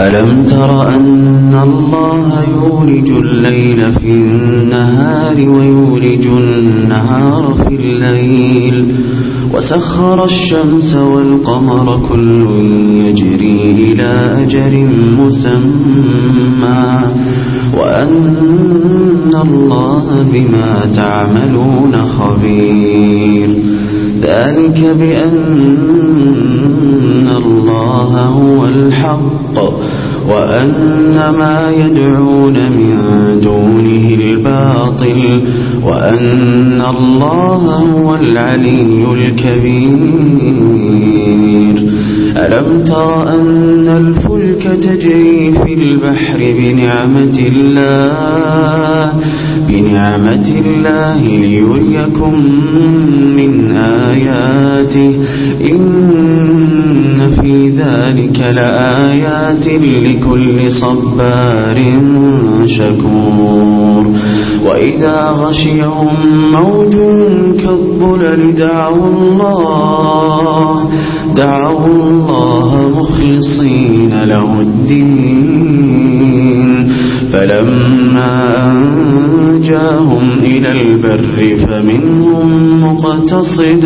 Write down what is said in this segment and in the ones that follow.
ألم تر أن الله يولج الليل في النهار ويولج النهار في الليل وسخر الشمس والقمر كل يجري إلى أجر مسمى وأن الله بما تعملون خبير ذلك بأن الله هو الحق وأن ما يدعون من دونه الباطل وأن الله هو العلي الكبير. ألم تر أن الفلك تجري في البحر بنعمة الله بنعمة الله ليريكم من آياته. إن لكل صبار شكور. وإذا غشيهم موج كالظلل دعوا الله دعوا الله مخلصين له الدين. فلما أن إلى البر فمنهم مقتصد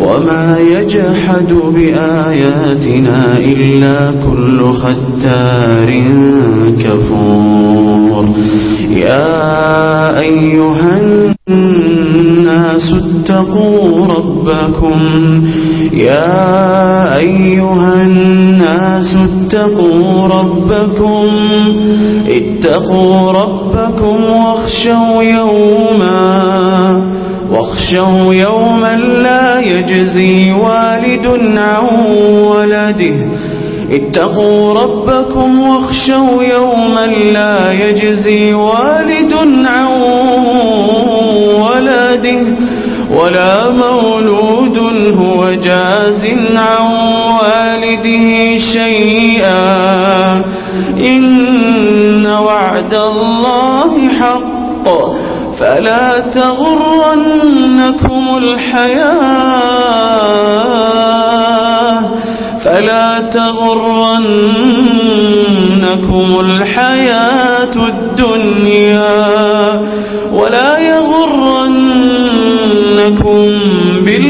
وما يجحد بآياتنا إلا كل ختار كفور. يا أيها الناس اتقوا ربكم. يا أيها الناس الناس اتقوا ربكم اتقوا ربكم واخشوا يوما واخشوا يوما لا يجزي والد عن ولده. اتقوا ربكم واخشوا يوما لا يجزي والد عن ولده ولا مولود هو جاز عن بيده شيئا. إن وعد الله حق. فلا تغرنكم الحياة. فلا تغرنكم الحياة الدنيا. ولا يغرنكم بال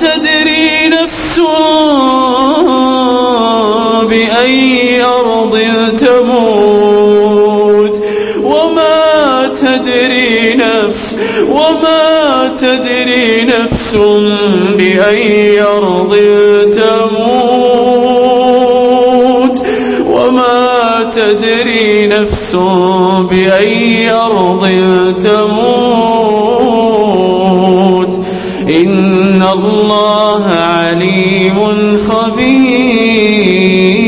تدري نفس بأي أرض تموت وما تدري نفس وما تدري نفس بأي أرض تموت وما تدري نفس بأي أرض تموت ان الله عليم خبير